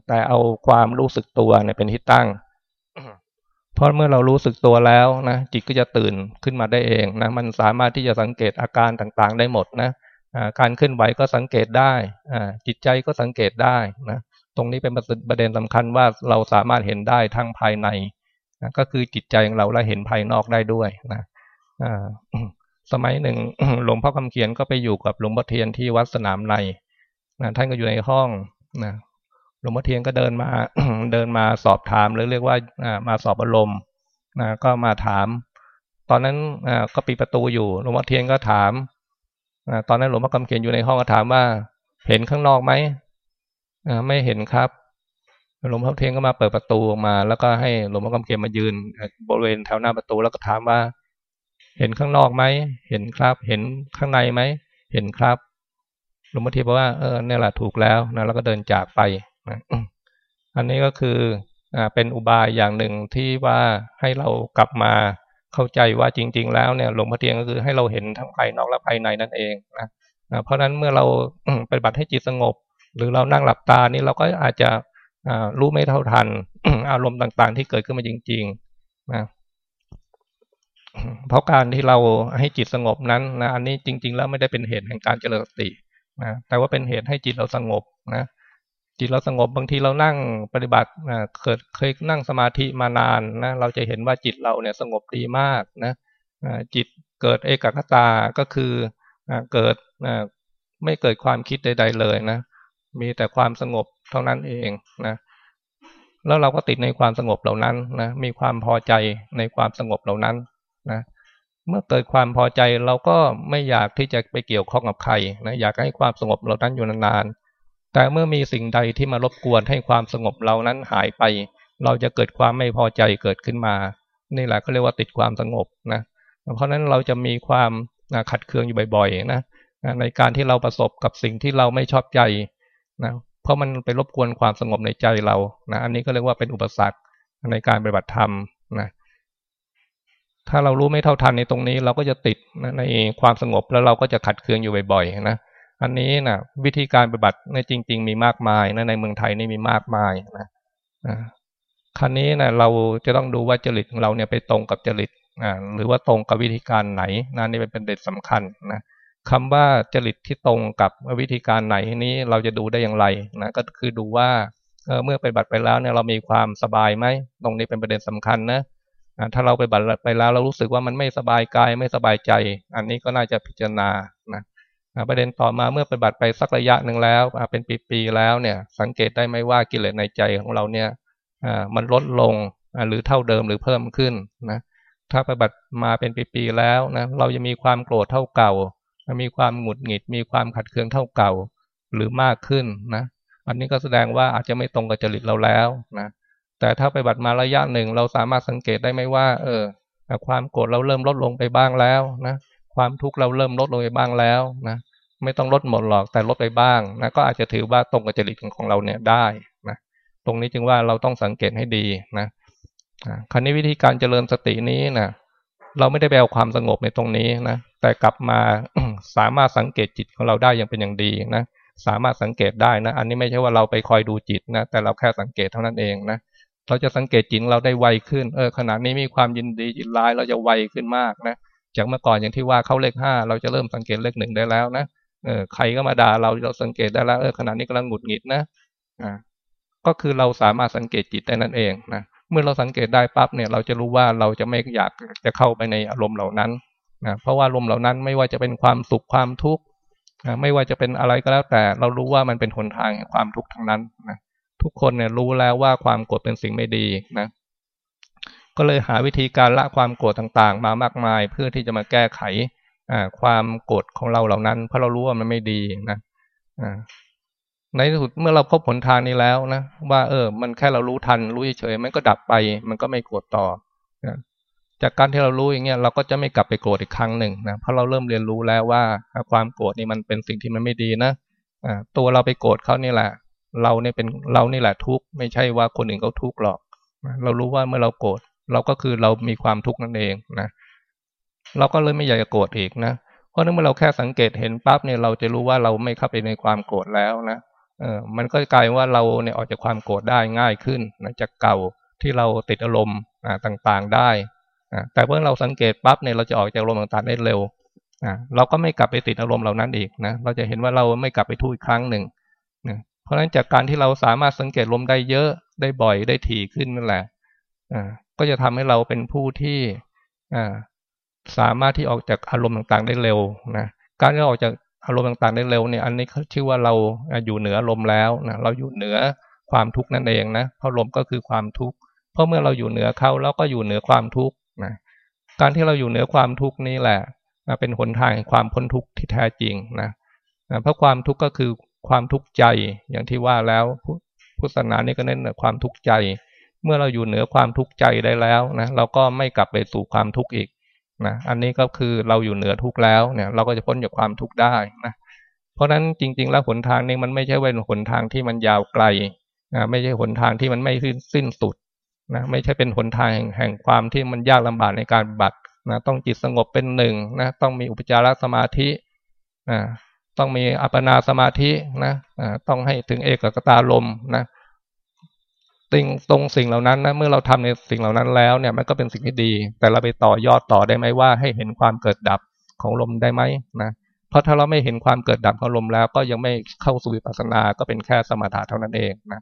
แต่เอาความรู้สึกตัวเนี่ยเป็นที่ตั้ง เพราะเมื่อเรารู้สึกตัวแล้วนะจิตก็จะตื่นขึ้นมาได้เองนะมันสามารถที่จะสังเกตอาการต่างๆได้หมดนะการเคลื่อนไหวก็สังเกตได้จิตใจก็สังเกตได้นะตรงนี้เป็นประเด็นสำคัญว่าเราสามารถเห็นได้ทั้งภายในนะก็คือจิตใจของเราและเห็นภายนอกได้ด้วยนะ สมัยหนึ่งหลวงพ่อคำเขียนก็ไปอยู่กับหลวงพ่อเทียนที่วัดสนามในนะท่านก็อยู่ในห้องนะหลวงพ่อเทียนก็เดินมาเดินมาสอบถามหรือเรียกว่ามาสอบอารมณ์นะก็มาถาม ตอนนั้นก็ปิดประตูอยู่หลวงพ่อเทียนก็ถามตอนนั้นหลวงพ่อคำเขียนอยู่ในห้องก็ถามว่า เห็นข้างนอกไหมไม่เห็นครับหลวงพ่อเทียนก็มาเปิดประตูออกมา แล้วก็ให้หลวงพ่อคำเขียนมายืนบริเวณแถวหน้าประตูแล้วก็ถามว่า เห็นข้างนอกไหมเห็นครับ เห็นข้างในไหมเห็นครับหลวงพ่อเทียบอกว่าเออเนี่ยแหละถูกแล้วนะแล้วก็เดินจากไปนะอันนี้ก็คืออ่าเป็นอุบายอย่างหนึ่งที่ว่าให้เรากลับมาเข้าใจว่าจริง ๆ แล้วเนี่ยหลวงพ่อเทียนก็คือให้เราเห็นทั้งภายนอกและภายในนั่นเองนะเพราะฉะนั้นเมื่อเราปฏิบัติให้จิตสงบ หรือเรานั่งหลับตานี่เราก็อาจจะรู้ไม่เท่าทันอารมณ์ต่างๆ ที่เกิดขึ้นมาจริง ๆ นะ เพราะการที่เราให้จิตสงบนั้นนะอันนี้จริง ๆ แล้วไม่ได้เป็นเหตุแห่งการเจริญสตินะแต่ว่าเป็นเหตุให้จิตเราสงบนะจิตเราสงบบางทีเรานั่งปฏิบัตินะเกิดเคยนั่งสมาธิมานานนะเราจะเห็นว่าจิตเราเนี่ยสงบดีมากนะจิตเกิดเอกคตาก็คือเกิดไม่เกิดความคิดใด ๆ เลยนะมีแต่ความสงบเท่านั้นเองนะแล้วเราก็ติดในความสงบเหล่านั้นนะมีความพอใจในความสงบเหล่านั้น เมื่อเกิดความพอใจเราก็ไม่อยากที่จะไปเกี่ยวข้องกับใครนะอยากให้ความสงบเหล่านั้นอยู่นานๆแต่เมื่อมีสิ่งใดที่มารบกวนให้ความสงบเรานั้นหายไป เราจะเกิดความไม่พอใจเกิดขึ้นมา นี่แหละเขาเรียกว่าติดความสงบนะเพราะฉะนั้นเราจะมีความขัดเคืองอยู่บ่อยๆนะในการที่เราประสบกับสิ่งที่เราไม่ชอบใจนะเพราะมันไปรบกวนความสงบในใจเรานะอันนี้ก็เรียกว่าเป็นอุปสรรคในการปฏิบัติธรรมนะ ถ้าเรารู้ไม่เท่าทันในตรงนี้ เราก็จะติดในความสงบแล้วเราก็จะขัดเคืองอยู่บ่อยๆนะอันนี้นะวิธีการปฏิบัติในจริง ๆ มีมากมายนะในเมืองไทยนี่มีมากมายนะครั้นี้นะเราจะต้องดูว่าจริตของเราเนี่ยไปตรงกับจริตอ่าหรือว่าตรงกับวิธีการไหนนะนี่เป็นประเด็นสำคัญนะคำว่าจริตที่ตรงกับวิธีการไหนนี้เราจะดูได้อย่างไรนะก็คือดูว่าเมื่อไปบัตรไปแล้วเนี่ยเรามีความสบายไหมตรงนี้เป็นประเด็นสำคัญนะ ถ้าเราไปบัตรไปแล้วเรารู้สึกว่ามันไม่สบายกายไม่สบายใจ อันนี้ก็น่าจะพิจารณานะประเด็นต่อมาเมื่อไปบัตรไปสักระยะหนึ่งแล้วเป็นปีๆแล้วเนี่ย สังเกตได้ไหมว่ากิเลสในใจของเราเนี่ยมันลดลงหรือเท่าเดิมหรือเพิ่มขึ้นนะถ้าไปบัตรมาเป็นปีๆแล้วนะเราจะมีความโกรธเท่าเก่า มีความหงุดหงิด มีความขัดเคืองเท่าเก่าหรือมากขึ้นนะ อันนี้ก็แสดงว่าอาจจะไม่ตรงกับจริตเราแล้วนะ แต่ถ้าไปบัตรมาระยะหนึ่งเราสามารถสังเกตได้ไหมว่า เออความโกรธเราเริ่มลดลงไปบ้างแล้วนะความทุกข์เราเริ่มลดลงไปบ้างแล้วนะไม่ต้องลดหมดหรอกแต่ลดไปบ้างนะก็อาจจะถือว่าตรงกับจริตของเราเนี่ยได้นะตรงนี้จึงว่าเราต้องสังเกตให้ดีนะคราวนี้วิธีการเจริญสตินี้นะเราไม่ได้ไปเอาความสงบในตรงนี้นะแต่กลับมาสามารถสังเกตจิตของเราได้อย่างเป็นอย่างดีนะสามารถสังเกตได้นะ อันนี้ไม่ใช่ว่าเราไปคอยดูจิตนะแต่เราแค่สังเกตเท่านั้นเองนะ เราจะสังเกตจิตเราได้ไวขึ้น เออขณะนี้มีความยินดีจิตร้ายเราจะไวขึ้นมากนะ จากเมื่อก่อนอย่างที่ว่าเข้าเลขห้าเราจะเริ่มสังเกตเลขหนึ่งได้แล้วนะ เออใครก็มาด่าเราเราสังเกตได้แล้ว เออขณะนี้กำลังหงุดหงิดนะ อ่า ก็คือเราสามารถสังเกตจิตได้นั่นเองนะ เมื่อเราสังเกตได้ปั๊บเนี่ย เราจะรู้ว่าเราจะไม่อยากจะเข้าไปในอารมณ์เหล่านั้นนะ เพราะว่าอารมณ์เหล่านั้นไม่ว่าจะเป็นความสุขความทุกข์นะไม่ว่าจะเป็นอะไรก็แล้วแต่ เรารู้ว่ามันเป็นหนทางแห่งความทุกข์ทั้งนั้นนะ ทุกคนเนี่ยรู้แล้วว่าความโกรธเป็นสิ่งไม่ดีนะ ก็เลยหาวิธีการละความโกรธต่างๆ มามากมายเพื่อที่จะมาแก้ไขความโกรธของเราเหล่านั้น เพราะเรารู้ว่ามันไม่ดีนะในที่สุดเมื่อเราพบผลทางนี้แล้วนะว่าเออ มันแค่เรารู้ทัน รู้เฉยๆมันก็ดับไป มันก็ไม่โกรธต่อนะจากการที่เรารู้อย่างเงี้ยเราก็จะไม่กลับไปโกรธอีกครั้งหนึ่งนะเพราะเราเริ่มเรียนรู้แล้วว่าความโกรธนี่มันเป็นสิ่งที่มันไม่ดีนะอ่าตัวเราไปโกรธเขานี่แหละ เราเนี่ยเป็นเรานี่แหละทุกข์ไม่ใช่ว่าคนอื่นเขาทุกข์หรอกเรารู้ว่าเมื่อเราโกรธเราก็คือเรามีความทุกข์นั่นเองนะเราก็เลยไม่อยากจะโกรธอีกนะเพราะนั้นเมื่อเราแค่สังเกตเห็นปั๊บเนี่ยเราจะรู้ว่าเราไม่เข้าไปในความโกรธแล้วนะเออมันก็กลายว่าเราเนี่ยออกจากความโกรธได้ง่ายขึ้นนะจากเก่าที่เราติดอารมณ์ต่างๆได้แต่เมื่อเราสังเกตปั๊บเนี่ยเราจะออกจากอารมณ์ต่างๆได้เร็วเราก็ไม่กลับไปติดอารมณ์เหล่านั้นอีกนะเราจะเห็นว่าเราไม่กลับไปทุกอีกครั้งหนึ่งนะ เพราะฉะนั้นจากการที่เราสามารถสังเกตลมได้เยอะได้บ่อยได้ถี่ขึ้นนั่นแหละก็จะทำให้เราเป็นผู้ที่สามารถที่ออกจากอารมณ์ต่างๆได้เร็วนะการที่ออกจากอารมณ์ต่างๆได้เร็วเนี่ยอันนี้ชื่อว่าเราอยู่เหนือลมแล้วนะเราอยู่เหนือความทุกข์นั่นเองนะเพราะลมก็คือความทุกข์เพราะเมื่อเราอยู่เหนือเขาเราก็อยู่เหนือความทุกข์นะการที่เราอยู่เหนือความทุกข์นี้แหละเป็นหนทางแห่งความพ้นทุกข์ที่แท้จริงนะเพราะความทุกข์ก็คือ ความทุกข์ใจอย่างที่ว่าแล้วพุทธศาสนานี่ก็เน้นความทุกข์ใจ เมื่อเราอยู่เหนือความทุกข์ใจได้แล้วนะเราก็ไม่กลับไปสู่ความทุกข์อีกนะอันนี้ก็คือเราอยู่เหนือทุกข์แล้วเนี่ย เราก็จะพ้นจากความทุกข์ได้นะเพราะฉะนั้นจริง ๆ แล้วหนทางนี้มันไม่ใช่เป็นหนทางที่มันยาวไกลนะไม่ใช่หนทางที่มันไม่สิ้นสุดนะไม่ใช่เป็นหนทางแห่งความที่มันยากลำบากในการบัตรนะต้องจิตสงบเป็นหนึ่งนะต้องมีอุปจารสมาธินะ ต้องมีอัปนาสมาธินะต้องให้ถึงเอกกตาลมนะติงตรงสิ่งเหล่านั้นนะเมื่อเราทำในสิ่งเหล่านั้นแล้วเนี่ยมันก็เป็นสิ่งที่ดี แต่เราไปต่อยอดต่อได้ไหมว่า ให้เห็นความเกิดดับของลมได้ไหมนะเพราะถ้าเราไม่เห็นความเกิดดับของลมแล้ว ก็ยังไม่เข้าสู่วิปัสสนา ก็เป็นแค่สมถะเท่านั้นเองนะ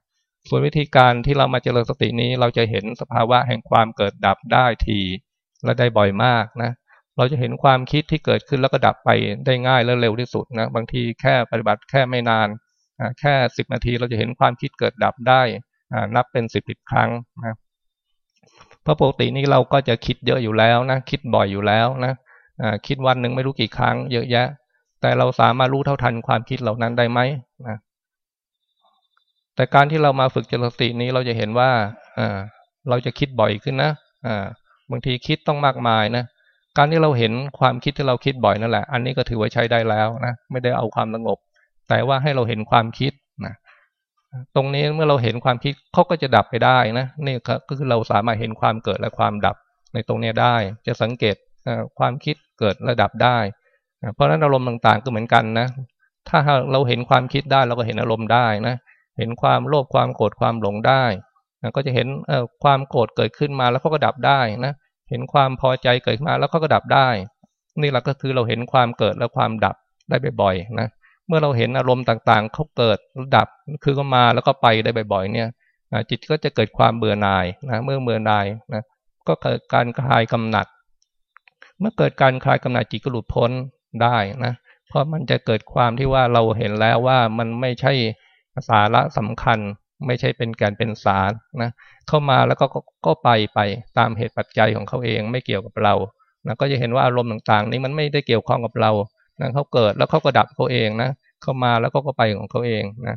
ส่วนวิธีการที่เรามาเจริญสตินี้เราจะเห็นสภาวะแห่งความเกิดดับได้ทีและได้บ่อยมากนะ เราจะเห็นความคิดที่เกิดขึ้นแล้วก็ดับไปได้ง่ายและเร็วที่สุดนะบางทีแค่ปฏิบัติแค่ไม่นานแค่สิบนาทีเราจะเห็นความคิดเกิดดับได้นับเป็นสิบสิบครั้งนะเพราะปกตินี้เราก็จะคิดเยอะอยู่แล้วนะคิดบ่อยอยู่แล้วนะคิดวันหนึ่งไม่รู้กี่ครั้งเยอะแยะ แต่เราสามารถรู้เท่าทันความคิดเหล่านั้นได้ไหมนะแต่การที่เรามาฝึกจริญสตินี้เราจะเห็นว่าเราจะคิดบ่อยขึ้นนะบางทีคิดต้องมากมายนะ การที่เราเห็นความคิดที่เราคิดบ่อยนั่นแหละ อันนี้ก็ถือว่าใช้ได้แล้วนะ ไม่ได้เอาความสงบ แต่ว่าให้เราเห็นความคิดนะตรงนี้เมื่อเราเห็นความคิดเขาก็จะดับไปได้นะนี่ก็คือเราสามารถเห็นความเกิดและความดับในตรงนี้ได้ จะสังเกตความคิดเกิดระดับได้ เพราะฉะนั้นอารมณ์ต่างๆก็เหมือนกันนะ ถ้าเราเห็นความคิดได้เราก็เห็นอารมณ์ได้นะ เห็นความโลภความโกรธความหลงได้ ก็จะเห็นความโกรธเกิดขึ้นมาแล้วเขาก็ดับได้นะ เห็นความพอใจเกิดขึ้นมาแล้วเขาก็ดับได้ นี่แหละก็คือเราเห็นความเกิดและความดับได้บ่อยๆนะเมื่อเราเห็นอารมณ์ต่างๆเขาเกิดดับคือก็มาแล้วก็ไปได้บ่อยๆ เนี่ยจิตก็จะเกิดความเบื่อหน่ายนะเมื่อเบื่อหน่ายนะก็เกิดการคลายกำหนัด เมื่อเกิดการคลายกำหนัดจิตก็หลุดพ้นได้นะเพราะมันจะเกิดความที่ว่าเราเห็นแล้วว่ามันไม่ใช่สาระสำคัญ ไม่ใช่เป็นการเป็นสารนะ เข้ามาแล้วก็ก็ไปไปตามเหตุปัจจัยของเขาเองไม่เกี่ยวกับเรานะก็จะเห็นว่าอารมณ์ต่างๆ นี้มันไม่ได้เกี่ยวข้องกับเรานะเขาเกิดแล้วเขาก็ดับเขาเองนะเข้ามาแล้วก็ก็ไปของเขาเองนะ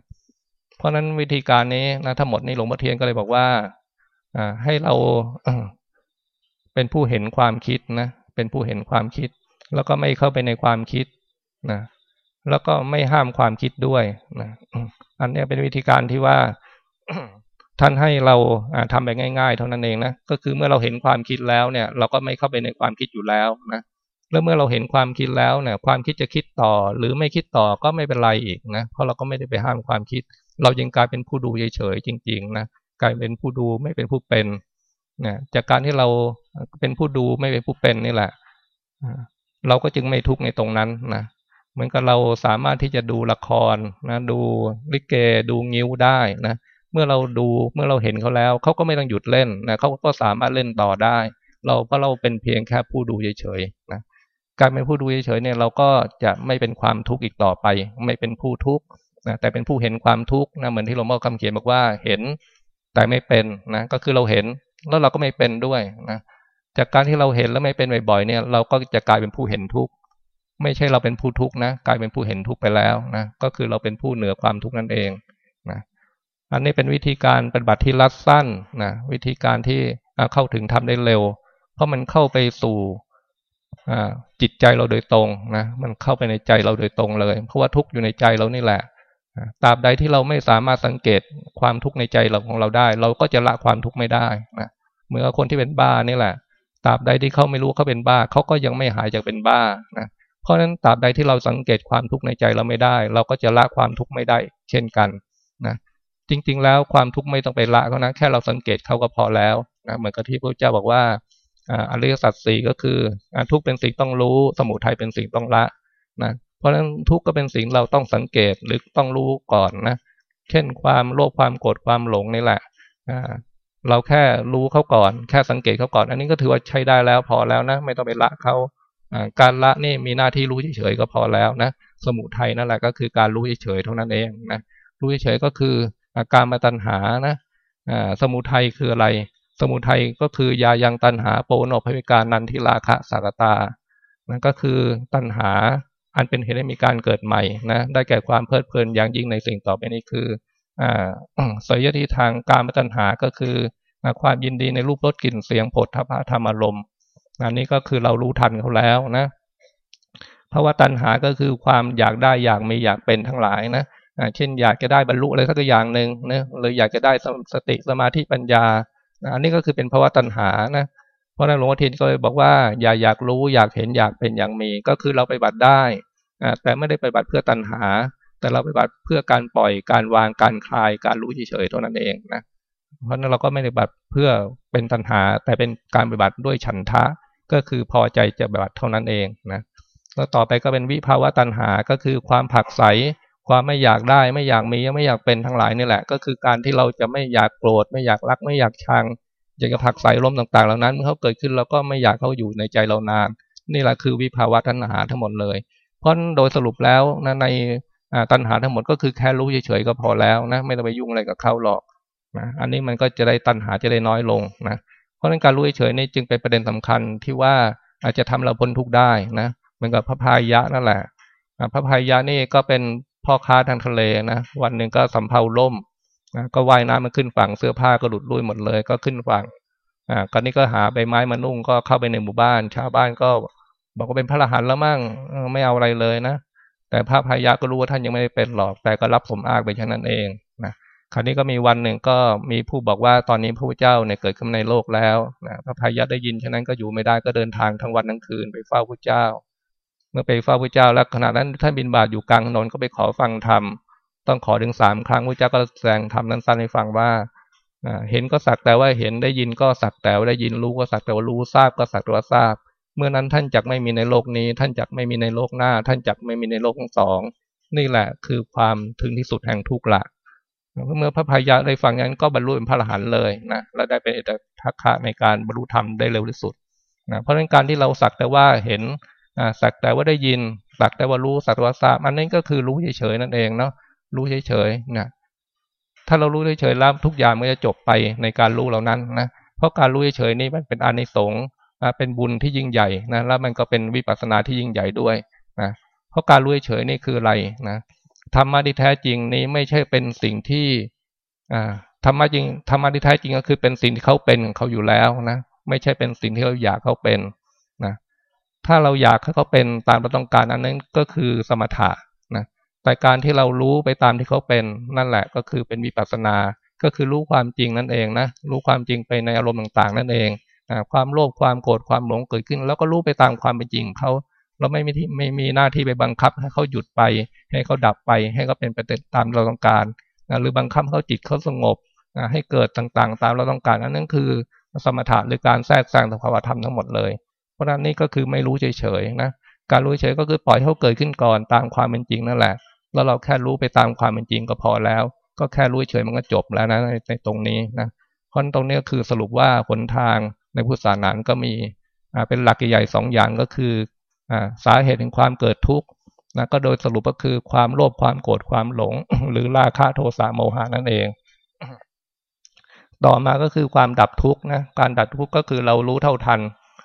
เพราะฉะนั้นวิธีการนี้นะทั้งหมดนี้หลวงพ่อเทียนก็เลยบอกว่าอ่าให้เราเป็นผู้เห็นความคิดนะเป็นผู้เห็นความคิด แล้วก็ไม่เข้าไปในความคิดนะแล้วก็ไม่ห้ามความคิดด้วยนะอันนี้เป็นวิธีการที่ว่า ท่านให้เราทำแบบง่ายๆ เท่านั้นเองนะก็คือเมื่อเราเห็นความคิดแล้วเนี่ย เราก็ไม่เข้าไปในความคิดอยู่แล้วนะแล้วเมื่อเราเห็นความคิดแล้วเนี่ย ความคิดจะคิดต่อหรือไม่คิดต่อก็ไม่เป็นไรอีกนะเพราะเราก็ไม่ได้ไปห้ามความคิด เรายังกลายเป็นผู้ดูเฉยๆจริงๆนะกลายเป็นผู้ดูไม่เป็นผู้เป็นนะจากการที่เราเป็นผู้ดูไม่เป็นผู้เป็นนี่แหละเราก็จึงไม่ทุกข์ในตรงนั้นนะเหมือนกับเราสามารถที่จะดูละครนะดูลิเกดูงิ้วได้นะ เมื่อเราดูเมื่อเราเห็นเขาแล้วเขาก็ไม่ต้องหยุดเล่นนะเขาก็สามารถเล่นต่อได้ เราเพราะเราเป็นเพียงแค่ผู้ดูเฉยๆนะการเป็นผู้ดูเฉยๆเนี่ยเราก็จะไม่เป็นความทุกข์อีกต่อไป ไม่เป็นผู้ทุกข์นะแต่เป็นผู้เห็นความทุกข์นะเหมือนที่หลวงพ่อคำเขียนบอกว่าเห็นแต่ไม่เป็นนะก็คือเราเห็นแล้วเราก็ไม่เป็นด้วยนะจากการที่เราเห็นแล้วไม่เป็นบ่อยๆเนี่ย เราก็จะกลายเป็นผู้เห็นทุกข์ไม่ใช่เราเป็นผู้ทุกข์นะ กลายเป็นผู้เห็นทุกข์ไปแล้วนะก็คือเราเป็นผู้เหนือความทุกข์นั่นเอง อันนี้เป็นวิธีการปฏิบัติที่รัดสั้นนะวิธีการที่เข้าถึงทำได้เร็ว เพราะมันเข้าไปสู่จิตใจเราโดยตรงนะมันเข้าไปในใจเราโดยตรงเลย เพราะว่าทุกข์อยู่ในใจเรานี่แหละตราบใดที่เราไม่สามารถสังเกตความทุกข์ในใจเราของเราได้ เราก็จะละความทุกข์ไม่ได้นะเหมือนคนที่เป็นบ้านี่แหละตราบใดที่เขาไม่รู้เขาเป็นบ้าเขาก็ยังไม่หายจากเป็นบ้านะเพราะฉะนั้นตราบใดที่เราสังเกตความทุกข์ในใจเราไม่ได้ เราก็จะละความทุกข์ไม่ได้ เช่นกัน จริง ๆ แล้วความทุกข์ไม่ต้องไปละเขานะแค่เราสังเกตเขาก็พอแล้วนะเหมือนกับที่พระเจ้าบอกว่าอริยสัจสี่ก็คือทุกข์เป็นสิ่งต้องรู้ สมุทัยเป็นสิ่งต้องละนะเพราะฉะนั้นทุกข์ก็เป็นสิ่งเราต้องสังเกตหรือต้องรู้ก่อนนะเช่นความโลภความโกรธความหลงนี่แหละเราแค่รู้เขาก่อน แค่สังเกตเขาก่อน อันนี้ก็ถือว่าใช้ได้แล้วพอแล้วนะ ไม่ต้องไปละเขาการละนี่มีหน้าที่รู้เฉยๆก็พอแล้วนะ สมุทัยนั่นแหละก็คือการรู้เฉยๆเท่านั้นเองนะรู้เฉยๆก็คือ อาการมาตัญหานะสมุทัยคืออะไร สมุทัยก็คือยายังตัญหาโปโนภวิการนันทิราคะสากตานั่นก็คือตัณหาอันเป็นเหตุให้มีการเกิดใหม่นะได้แก่ความเพลิดเพลินอย่างยิ่งในสิ่งต่อไปนี้คืออ่าสยที่ทางการมตัณหาก็คือความยินดีในรูปรสกลิ่นเสียงผลทพะธรรมอารมณ์อันนี้ก็คือเรารู้ทันเขาแล้วนะเพราะว่าตัณหาก็คือความอยากได้อยากมีอยากเป็นทั้งหลายนะ เช่นอยากจะได้บรรลุอะไรสักอย่างหนึ่งนะหรืออยากจะได้สติสมาธิปัญญาอันนี้ก็คือเป็นภาวะตัณหานะเพราะนั้นหลวงพ่อเทินก็เลยบอกว่าอย่าอยากรู้อยากเห็นอยากเป็นอย่างมี ก็คือเราไปบัติได้แต่ไม่ได้ไปบัติเพื่อตัณหา แต่เราไปบัติเพื่อการปล่อยการวางการคลายการรู้เฉยๆเท่านั้นเองนะเพราะนั้นเราก็ไม่ได้บัติเพื่อเป็นตัณหา แต่เป็นการปฏิบัติด้วยฉันทะ ก็คือพอใจจะปฏิบัติเท่านั้นเองนะแล้วต่อไปก็เป็นวิภาวะตัณหาก็คือความผักใส ความไม่อยากได้ไม่อยากมีไม่อยากเป็นทั้งหลายนี่แหละ ก็คือการที่เราจะไม่อยากโกรธไม่อยากรัก ไม่อยากชังอยากจะผักใสลมต่างๆ เหล่านั้นเมื่อเขาเกิดขึ้นเราก็ไม่อยากเขาอยู่ในใจเรานาน นี่แหละคือวิภาวะตัณหาทั้งหมดเลย เพราะโดยสรุปแล้วนะในตัณหาทั้งหมดก็คือแค่รู้เฉยๆก็พอแล้วนะไม่ต้องไปยุ่งอะไรกับเขาหรอกนะอันนี้มันก็จะได้ตัณหาจะได้น้อยลงนะเพราะนั้นการรู้เฉยๆนี่จึงเป็นประเด็นสำคัญที่ว่าอาจจะทำเราพ้นทุกข์ได้นะเหมือนกับพระพายะนั่นแหละพระพายะนี่ก็เป็น พ่อค้าทางทะเลนะวันหนึ่งก็สำเภาล่มนะก็ว่ายน้ำมาขึ้นฝั่งเสื้อผ้าก็หลุดลุ่ยหมดเลย ก็ขึ้นฝั่งอ่าก็นี่ก็หาใบไม้มานุ่งก็เข้าไปในหมู่บ้าน ชาวบ้านก็บอกว่าเป็นพระรหันต์แล้วมั่งไม่เอาอะไรเลยนะแต่พระพายะก็รู้ว่าท่านยังไม่ได้เป็นหรอก แต่ก็รับสมอางไปเช่นนั้นเองนะคราวนี้ก็มีวันหนึ่งก็มีผู้บอกว่าตอนนี้พระพุทธเจ้าเนี่ยเกิดขึ้นในโลกแล้วนะพระพายะได้ยินฉะนั้นก็อยู่ไม่ได้ก็เดินทางทั้งวันทั้งคืนไปเฝ้าพระเจ้า เมื่อไปเฝ้าพระเจ้าแล้วขณะนั้นท่านบินบาตอยู่กลางถนนก็ไปขอฟังธรรมต้องขอถึงสามครั้งพระเจ้าก็แสดงธรรมนั้นสั้นให้ฟังว่าเห็นก็สักแต่ว่าเห็นได้ยินก็สักแต่ว่าได้ยินรู้ก็สักแต่ว่ารู้ทราบก็สักแต่ว่าทราบ เมื่อนั้นท่านจักไม่มีในโลกนี้ ท่านจักไม่มีในโลกหน้า ท่านจักไม่มีในโลกทั้งสอง นี่แหละคือความถึงที่สุดแห่งทุกข์ละเมื่อพระพายะได้ฟังนั้นก็บรรลุเป็นพระอรหันต์เลยนะและได้เป็นเอตทัคคะในการบรรลุธรรมได้เร็วที่สุดนะเพราะฉะนั้นการที่เราสักแต่ว่าเห็น สักแต่ว่าได้ยิน สักแต่ว่ารู้สักแต่ว่าทราบอันนั้นก็คือรู้เฉยๆนั่นเองเนาะรู้เฉยๆนะถ้าเรารู้เฉยๆแล้วทุกอย่างมันจะจบไปในการรู้เหล่านั้นนะเพราะการรู้เฉยๆนี่มันเป็นอานิสงส์เป็นบุญที่ยิ่งใหญ่นะแล้วมันก็เป็นวิปัสสนาที่ยิ่งใหญ่ด้วยนะเพราะการรู้เฉยๆนี่คืออะไรนะธรรมะที่แท้จริงนี้ไม่ใช่เป็นสิ่งที่อ่าธรรมะจริงธรรมะที่แท้จริงก็คือเป็นสิ่งที่เขาเป็นเขาอยู่แล้วนะไม่ใช่เป็นสิ่งที่เราอยากเขาเป็น ถ้าเราอยากให้เขาเป็นตามเราต้องการอันนั้นก็คือสมถะนะแต่การที่เรารู้ไปตามที่เขาเป็นนั่นแหละก็คือเป็นวิปัสสนา ก็คือรู้ความจริงนั่นเองนะรู้ความจริงไปในอารมณ์ต่างๆ นั่นเองความโลภความโกรธความหลงเกิดขึ้น แล้วก็รู้ไปตามความเป็นจริงเขาเราไม่มีที่ไม่มีหน้าที่ไปบังคับให้เขาหยุดไป ให้เขาดับไป ให้เขาเป็นไปตามเราต้องการนะหรือบังคับเขาจิตเขาสงบนะให้เกิดต่างๆ ตามเราต้องการนั้นนั่นคือสมถะหรือการแทรกแซงสภาวธรรมทั้งหมดเลย เพราะนั้นนี่ก็คือไม่รู้เฉยๆนะการรู้เฉยก็คือปล่อยเขาเกิดขึ้นก่อนตามความเป็นจริงนั่นแหละ แล้วเราแค่รู้ไปตามความเป็นจริงก็พอแล้ว ก็แค่รู้เฉยมันก็จบแล้วนะในในตรงนี้นะเพราะตรงนี้ก็คือสรุปว่าหนทางในพุทธศาสนาก็มีเป็นหลักใหญ่สองอย่างก็คือสาเหตุแห่งความเกิดทุกข์นะก็โดยสรุปก็คือความโลภความโกรธความหลง หรือราคะโทสะโมหะนั่นเอง ต่อมาก็คือความดับทุกข์นะการดับทุกข์ก็คือเรารู้เท่าทัน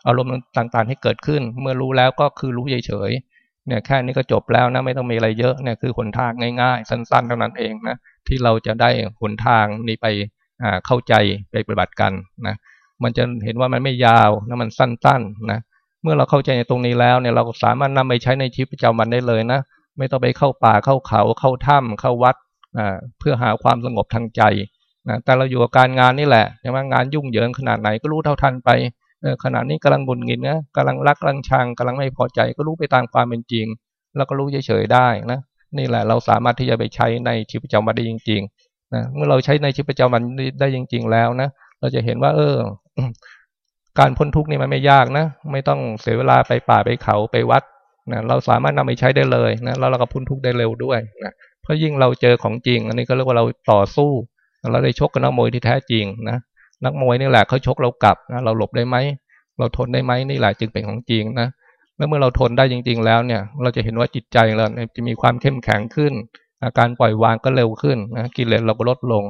อารมณ์ต่างๆที่เกิดขึ้น เมื่อรู้แล้วก็คือรู้เฉยๆเนี่ยแค่นี้ก็จบแล้วนะไม่ต้องมีอะไรเยอะเนี่ยคือหนทางง่ายๆ สั้นๆเท่านั้นเองนะที่เราจะได้หนทางนี้ไปเข้าใจไปปฏิบัติกันนะมันจะเห็นว่ามันไม่ยาวนะมันสั้นๆนะเมื่อเราเข้าใจในตรงนี้แล้วเนี่ยเราสามารถนำไปใช้ในชีวิตประจำวันได้เลยนะไม่ต้องไปเข้าป่าเข้าเขาเข้าถ้ำเข้าวัดเพื่อหาความสงบทางใจนะแต่เราอยู่กับการงานนี่แหละใช่ไหมงานยุ่งเหยิงขนาดไหนก็รู้เท่าทันไป ขณะนี้กำลังบุญงินนะกำลังรักกำลังชังกำลังไม่พอใจก็รู้ไปตามความเป็นจริง แล้วก็รู้เฉยๆได้นะนี่แหละเราสามารถที่จะไปใช้ในชีวิตประจำวันได้จริงๆนะเมื่อเราใช้ในชีวิตประจำวันได้จริง ๆ แล้วนะเราจะเห็นว่า เออ การพ้นทุกข์นี่มันไม่ยากนะไม่ต้องเสียเวลาไปป่าไปเขาไปวัดนะเราสามารถนำไปใช้ได้เลยนะแล้วเราก็พ้นทุกข์ได้เร็วด้วยนะเพราะยิ่งเราเจอของจริง อันนี้ก็เรียกว่าเราต่อสู้ เราได้ชกกับนักมวยที่แท้จริงนะ นักมวยนี่แหละเขาชกเรากลับนะเราหลบได้ไหมเราทนได้ไหมนี่แหละจึงเป็นของจริงนะแล้วเมื่อเราทนได้จริง ๆ แล้วเนี่ย เราจะเห็นว่าจิตใจเราจะมีความเข้มแข็งขึ้นอาการปล่อยวางก็เร็วขึ้นนะกิเลสเราก็ลดลง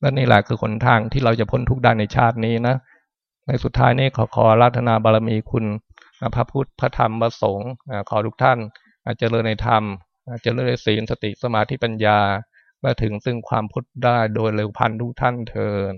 และนี่แหละคือหนทางที่เราจะพ้นทุกข์ได้ในชาตินี้นะในสุดท้ายนี้ขอขอรัตนาบารมีคุณพระพุทธพระธรรมพระสงฆ์ขอทุกท่านเจริญในธรรมเจริญในศีลสติสมาธิปัญญาและถึงซึ่งความพุทธได้โดยเร็วพันทุกท่านเทิน